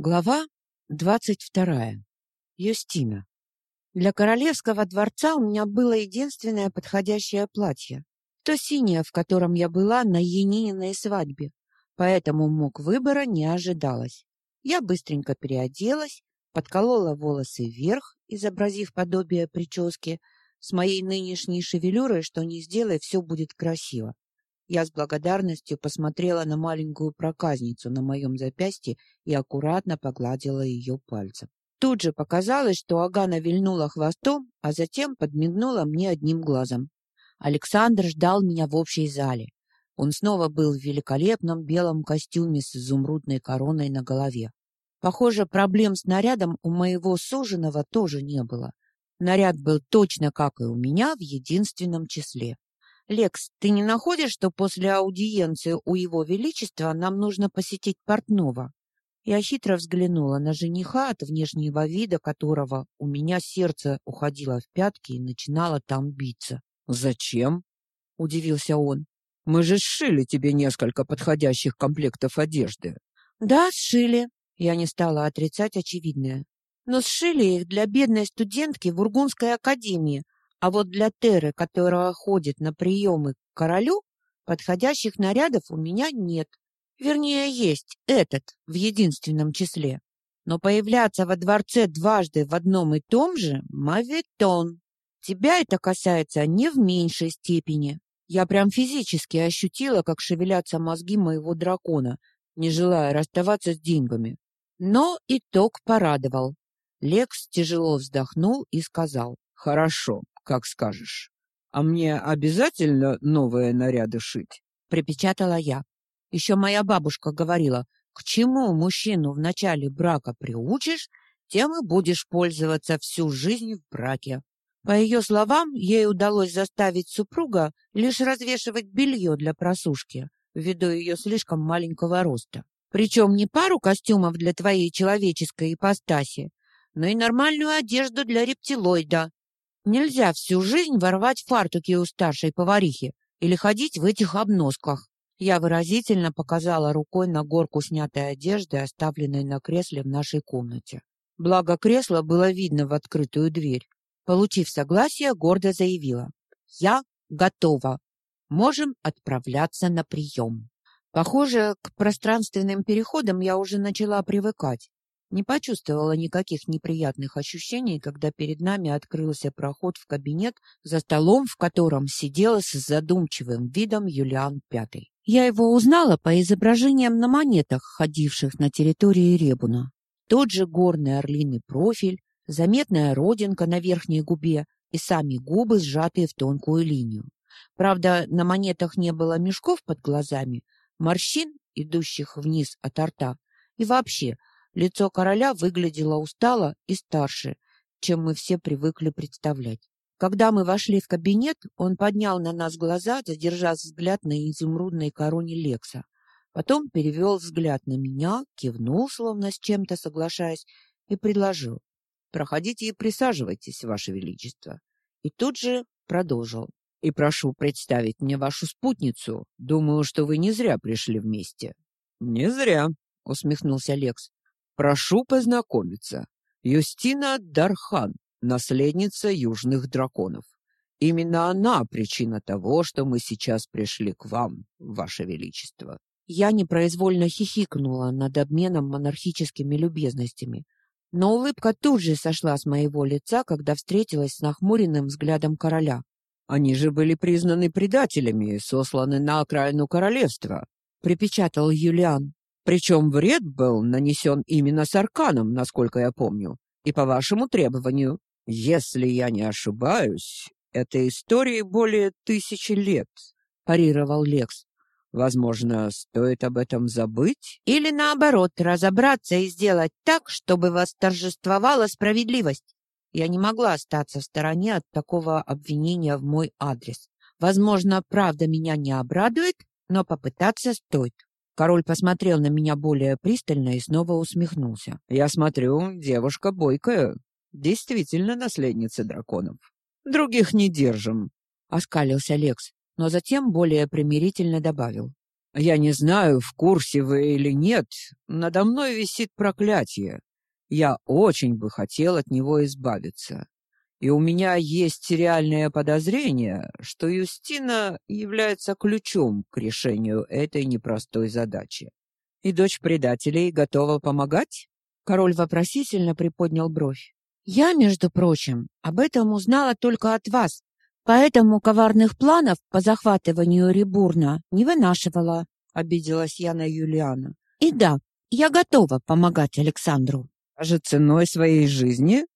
Глава двадцать вторая. Юстина. Для королевского дворца у меня было единственное подходящее платье, то синее, в котором я была на Енининой свадьбе, поэтому мук выбора не ожидалось. Я быстренько переоделась, подколола волосы вверх, изобразив подобие прически. С моей нынешней шевелюрой, что не сделай, все будет красиво. Я с благодарностью посмотрела на маленькую проказницу на моем запястье и аккуратно погладила ее пальцем. Тут же показалось, что Агана вильнула хвостом, а затем подмигнула мне одним глазом. Александр ждал меня в общей зале. Он снова был в великолепном белом костюме с изумрудной короной на голове. Похоже, проблем с нарядом у моего суженого тоже не было. Наряд был точно как и у меня в единственном числе. Лекс, ты не находишь, что после аудиенции у его величества нам нужно посетить портного? Я хитро взглянула на жениха, от внешнего вида которого у меня сердце уходило в пятки и начинало там биться. Зачем? удивился он. Мы же сшили тебе несколько подходящих комплектов одежды. Да, сшили. Я не стала отрицать очевидное. Но сшили их для бедной студентки в Ургунской академии, а вот для Теры, которая ходит на приемы к королю, подходящих нарядов у меня нет. Вернее, есть этот в единственном числе. Но появляться во дворце дважды в одном и том же моветон. Тебя это касается не в меньшей степени. Я прям физически ощутила, как шевелятся мозги моего дракона, не желая расставаться с деньгами. Но итог порадовал. Лекс тяжело вздохнул и сказал: "Хорошо как скажешь. А мне обязательно новые наряды шить? припечатала я. Еще моя бабушка говорила: "К чему мужчину в начале брака приучишь, тем и будешь пользоваться всю жизнь в браке". По ее словам, ей удалось заставить супруга лишь развешивать белье для просушки, ввиду ее слишком маленького роста. Причем не пару костюмов для твоей человеческой ипостаси, но и нормальную одежду для рептилоида, Нельзя всю жизнь ворвать фартуки у старшей поварихи или ходить в этих обносках. Я выразительно показала рукой на горку снятой одежды, оставленной на кресле в нашей комнате. Благо кресло было видно в открытую дверь. Получив согласие, гордо заявила: "Я готова. Можем отправляться на прием». Похоже, к пространственным переходам я уже начала привыкать. Не почувствовала никаких неприятных ощущений, когда перед нами открылся проход в кабинет, за столом, в котором сидел с задумчивым видом Юлиан Пятый. Я его узнала по изображениям на монетах, ходивших на территории Ребуна. Тот же горный орлиный профиль, заметная родинка на верхней губе и сами губы, сжатые в тонкую линию. Правда, на монетах не было мешков под глазами, морщин, идущих вниз от рта, и вообще Лицо короля выглядело устало и старше, чем мы все привыкли представлять. Когда мы вошли в кабинет, он поднял на нас глаза, задержав взгляд на изумрудной короне Лекса. Потом перевел взгляд на меня, кивнул, словно с чем-то соглашаясь, и предложил: "Проходите и присаживайтесь, ваше величество". И тут же продолжил: "И прошу представить мне вашу спутницу. Думаю, что вы не зря пришли вместе". "Не зря", усмехнулся Лекс. Прошу познакомиться. Юстина Дархан, наследница южных драконов. Именно она причина того, что мы сейчас пришли к вам, ваше величество. Я непроизвольно хихикнула над обменом монархическими любезностями, но улыбка тут же сошла с моего лица, когда встретилась с нахмуренным взглядом короля. Они же были признаны предателями и сосланы на окраину королевства, припечатал Юлиан. Причем вред был нанесен именно Сарканом, насколько я помню, и по вашему требованию. Если я не ошибаюсь, этой истории более тысячи лет, парировал Лекс. Возможно, стоит об этом забыть или наоборот, разобраться и сделать так, чтобы восторжествовала справедливость. Я не могла остаться в стороне от такого обвинения в мой адрес. Возможно, правда меня не обрадует, но попытаться стоит. Король посмотрел на меня более пристально и снова усмехнулся. Я смотрю, девушка бойкая, действительно наследница драконов. Других не держим, оскалился Лекс, но затем более примирительно добавил: Я не знаю, в курсе вы или нет, надо мной висит проклятие. Я очень бы хотел от него избавиться. И у меня есть реальное подозрение, что Юстина является ключом к решению этой непростой задачи. И дочь предателей готова помогать? Король вопросительно приподнял бровь. Я, между прочим, об этом узнала только от вас, поэтому коварных планов по захватыванию Ребурна не вынашивала, обиделась я на Юлиана. И да, я готова помогать Александру. Даже ценой своей жизни?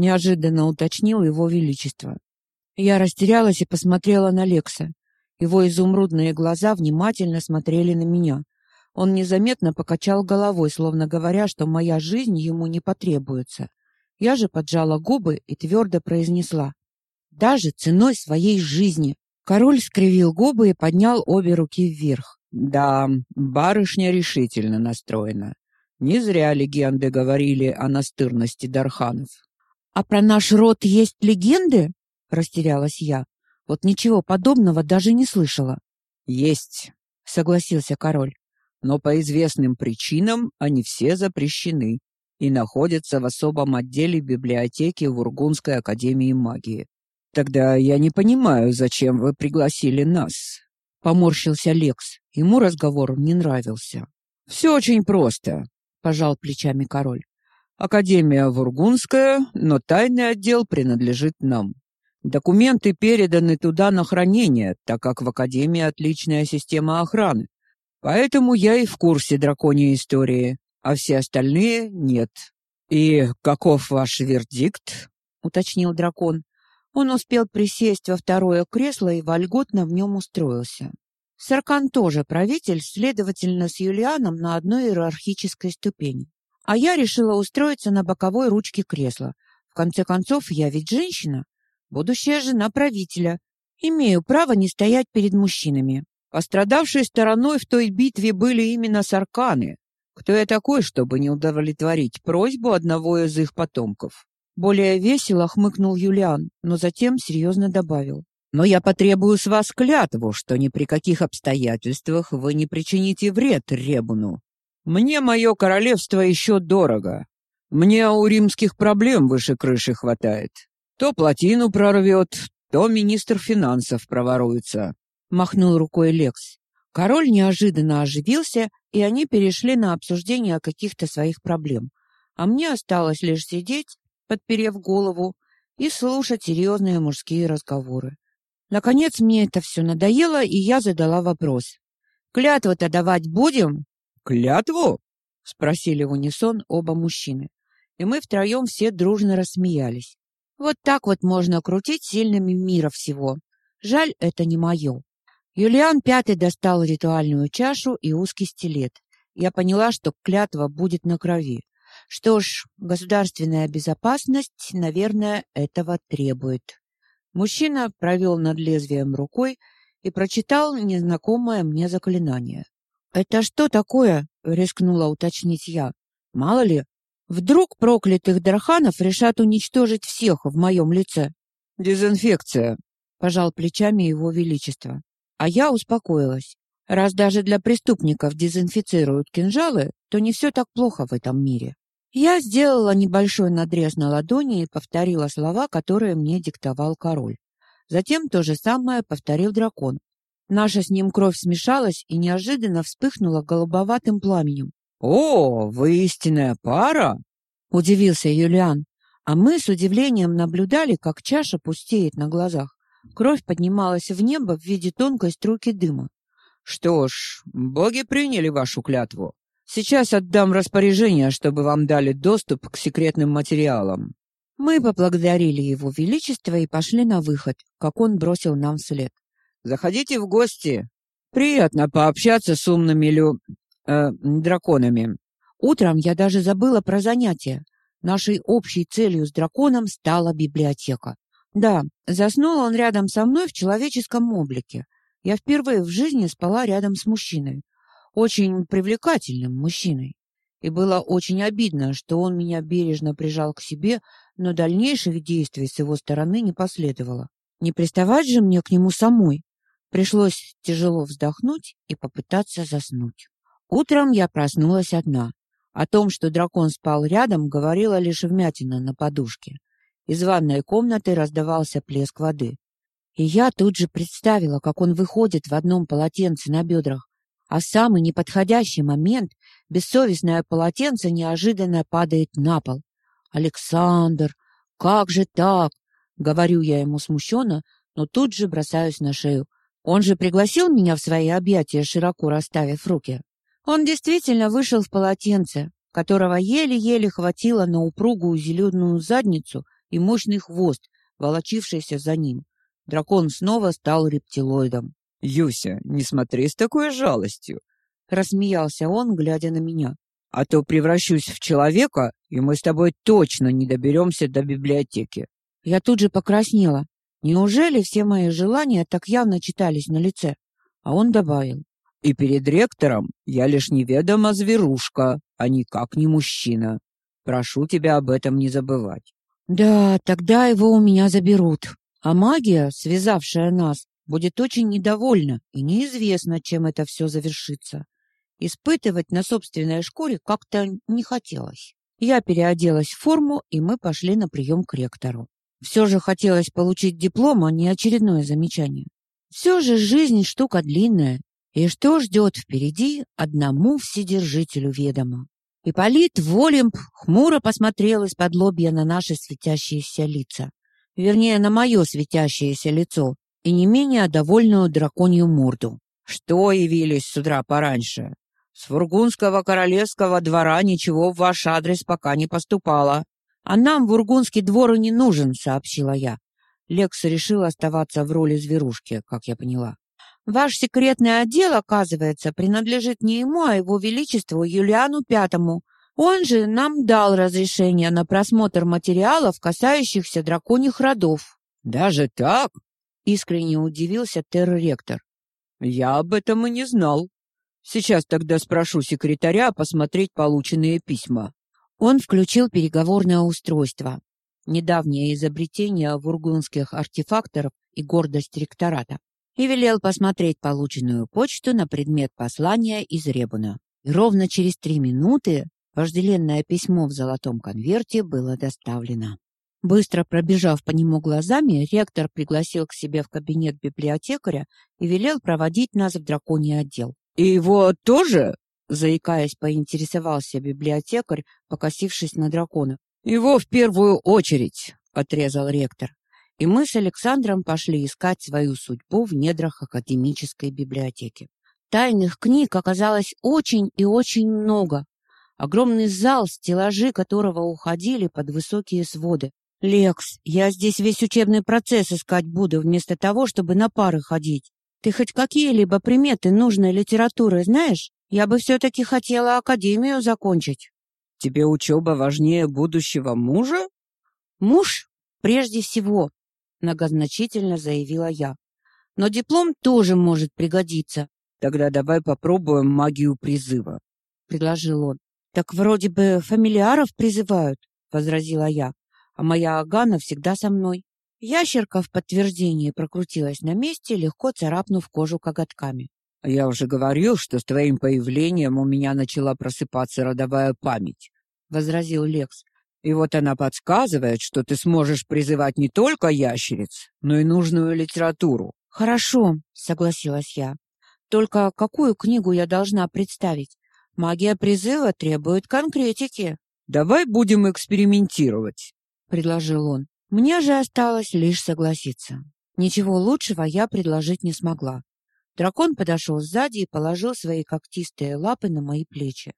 Неожиданно уточнил его величество. Я растерялась и посмотрела на Лекса. Его изумрудные глаза внимательно смотрели на меня. Он незаметно покачал головой, словно говоря, что моя жизнь ему не потребуется. Я же поджала губы и твердо произнесла: "Даже ценой своей жизни". Король скривил губы и поднял обе руки вверх. Да, барышня решительно настроена. Не зря легенды говорили о настырности Дарханов. А про наш род есть легенды? растерялась я. Вот ничего подобного даже не слышала. Есть, согласился король. Но по известным причинам они все запрещены и находятся в особом отделе библиотеки Вургунской академии магии. Тогда я не понимаю, зачем вы пригласили нас. Поморщился Лекс. Ему разговор не нравился. «Все очень просто, пожал плечами король. Академия Вургунская, но тайный отдел принадлежит нам. Документы переданы туда на хранение, так как в академии отличная система охраны. Поэтому я и в курсе драконьей истории, а все остальные нет. И каков ваш вердикт? уточнил дракон. Он успел присесть во второе кресло и вольготно в нем устроился. Саркан тоже правитель, следовательно, с Юлианом на одной иерархической ступени. А я решила устроиться на боковой ручке кресла. В конце концов, я ведь женщина, будущая жена правителя. Имею право не стоять перед мужчинами. Пострадавшей стороной в той битве были именно сарканы. Кто я такой, чтобы не удовлетворить просьбу одного из их потомков? Более весело хмыкнул Юлиан, но затем серьезно добавил: "Но я потребую с вас клятву, что ни при каких обстоятельствах вы не причините вред Ребуну. Мне мое королевство еще дорого. Мне у римских проблем выше крыши хватает. То плотину прорвет, то министр финансов проворуется. Махнул рукой Лекс. Король неожиданно оживился, и они перешли на обсуждение каких-то своих проблем. А мне осталось лишь сидеть, подперев голову, и слушать серьезные мужские разговоры. Наконец мне это все надоело, и я задала вопрос. «Клятву-то давать будем?» «Клятву?» — спросили в унисон оба мужчины. И мы втроем все дружно рассмеялись. Вот так вот можно крутить сильными мира всего. Жаль, это не мое. Юлиан Пятый достал ритуальную чашу и узкий стилет. Я поняла, что клятва будет на крови. Что ж, государственная безопасность, наверное, этого требует. Мужчина провел над лезвием рукой и прочитал незнакомое мне заклинание. «Это что такое?» — рискнула уточнить я. «Мало ли, вдруг проклятых Дарханов решат уничтожить всех в моем лице?» «Дезинфекция», — пожал плечами его величество. А я успокоилась. Раз даже для преступников дезинфицируют кинжалы, то не все так плохо в этом мире. Я сделала небольшой надрез на ладони и повторила слова, которые мне диктовал король. Затем то же самое повторил дракон, Наша с ним кровь смешалась и неожиданно вспыхнула голубоватым пламенем. «О, вы истинная пара!» — удивился Юлиан. А мы с удивлением наблюдали, как чаша пустеет на глазах. Кровь поднималась в небо в виде тонкой струйки дыма. «Что ж, боги приняли вашу клятву. Сейчас отдам распоряжение, чтобы вам дали доступ к секретным материалам». Мы поблагодарили его величество и пошли на выход, как он бросил нам вслед. Заходите в гости. Приятно пообщаться с умными лю... Э, драконами. Утром я даже забыла про занятия. Нашей общей целью с драконом стала библиотека. Да, заснул он рядом со мной в человеческом облике. Я впервые в жизни спала рядом с мужчиной, очень привлекательным мужчиной. И было очень обидно, что он меня бережно прижал к себе, но дальнейших действий с его стороны не последовало. Не приставать же мне к нему самой. Пришлось тяжело вздохнуть и попытаться заснуть. Утром я проснулась одна. О том, что дракон спал рядом, говорила лишь вмятина на подушке. Из ванной комнаты раздавался плеск воды. И я тут же представила, как он выходит в одном полотенце на бедрах, а в самый неподходящий момент бессовестное полотенце неожиданно падает на пол. «Александр, как же так?» — говорю я ему смущенно, но тут же бросаюсь на шею. Он же пригласил меня в свои объятия, широко расставив руки. Он действительно вышел в полотенце, которого еле-еле хватило на упругую зеленую задницу и мощный хвост, волочившийся за ним. Дракон снова стал рептилоидом. «Юся, не смотри с такой жалостью!» Рассмеялся он, глядя на меня. «А то превращусь в человека, и мы с тобой точно не доберемся до библиотеки». Я тут же покраснела. Неужели все мои желания так явно читались на лице? А он добавил. «И перед ректором я лишь неведома зверушка, а никак не мужчина. Прошу тебя об этом не забывать». Да, тогда его у меня заберут. А магия, связавшая нас, будет очень недовольна, и неизвестно, чем это все завершится. Испытывать на собственной шкуре как-то не хотелось. Я переоделась в форму, и мы пошли на прием к ректору. Все же хотелось получить диплом, а не очередное замечание. Все же жизнь штука длинная, и что ждет впереди, одному вседержителю ведомо. Ипполит Волемб хмуро посмотрел из-под лобья на наши светящиеся лица. Вернее, на мое светящееся лицо и не менее довольную драконью морду. «Что явились с утра пораньше? С Фургунского королевского двора ничего в ваш адрес пока не поступало». «А нам Вургунский двор и не нужен», — сообщила я. Лекс решил оставаться в роли зверушки, как я поняла. Ваш секретный отдел, оказывается, принадлежит не ему, а его величеству Юлиану Пятому. Он же нам дал разрешение на просмотр материалов, касающихся драконьих родов. Даже так? Искренне удивился терроректор. Я об этом и не знал. Сейчас тогда спрошу секретаря посмотреть полученные письма. Он включил переговорное устройство. Недавнее изобретение вургунских артефакторов и гордость ректората и велел посмотреть полученную почту на предмет послания из Ребуна. И ровно через три минуты вожделенное письмо в золотом конверте было доставлено. Быстро пробежав по нему глазами, ректор пригласил к себе в кабинет библиотекаря и велел проводить нас в драконий отдел. «И его тоже?» Заикаясь, поинтересовался библиотекарь, покосившись на дракона. «Его в первую очередь», — отрезал ректор и мы с Александром пошли искать свою судьбу в недрах академической библиотеки. Тайных книг оказалось очень и очень много. Огромный зал, стеллажи которого уходили под высокие своды. «Лекс, я здесь весь учебный процесс искать буду, вместо того, чтобы на пары ходить. Ты хоть какие-либо приметы нужной литературы знаешь? Я бы все-таки хотела академию закончить». «Тебе учеба важнее будущего мужа?» «Муж прежде всего многозначительно заявила я. Но диплом тоже может пригодиться. Тогда давай попробуем магию призыва, предложил он. Так вроде бы фамильяров призывают, возразила я. А моя Агана всегда со мной. Ящерка в подтверждение прокрутилась на месте, легко царапнув кожу коготками. Я уже говорил, что с твоим появлением у меня начала просыпаться родовая память, возразил Лекс. И вот она подсказывает, что ты сможешь призывать не только ящериц, но и нужную литературу. Хорошо, согласилась я. Только какую книгу я должна представить? Магия призыва требует конкретики. Давай будем экспериментировать, предложил он. Мне же осталось лишь согласиться. Ничего лучшего я предложить не смогла. Дракон подошел сзади и положил свои когтистые лапы на мои плечи.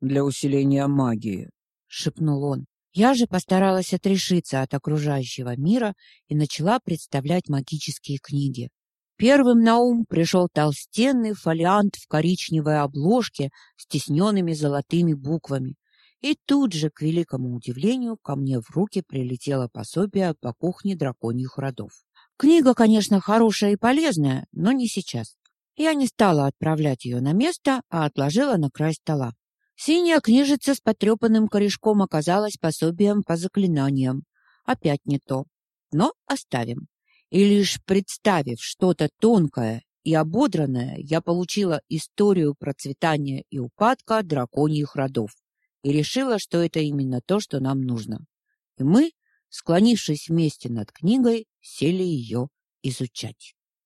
Для усиления магии, шепнул он. Я же постаралась отрешиться от окружающего мира и начала представлять магические книги. Первым на ум пришел толстенный фолиант в коричневой обложке с тисненными золотыми буквами. И тут же, к великому удивлению, ко мне в руки прилетело пособие по кухне драконьих родов. Книга, конечно, хорошая и полезная, но не сейчас. Я не стала отправлять ее на место, а отложила на край стола. Синяя книжица с потрепанным корешком оказалась пособием по заклинаниям. Опять не то. Но оставим. И лишь представив что-то тонкое и ободранная, я получила историю процветания и упадка драконьих родов и решила, что это именно то, что нам нужно. И мы, склонившись вместе над книгой, сели ее изучать.